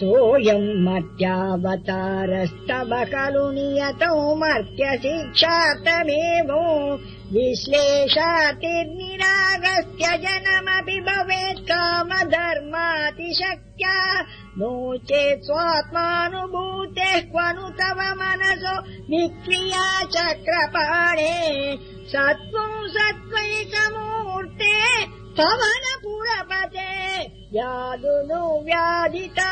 सोऽयम् मर्त्यावतारस्तव खलु नियतौ मर्त्यशिक्षा विश्लेषातिर्निरागस्य जनमपि भवेत् कामधर्मातिशक्त्या नो चेत् स्वात्मानुभूतेः क्वनु तव मनसो निक्रिया चक्रपाणे सत्त्वम् सत्त्वैकमूर्ते च पुरपते यादुनु व्याधिता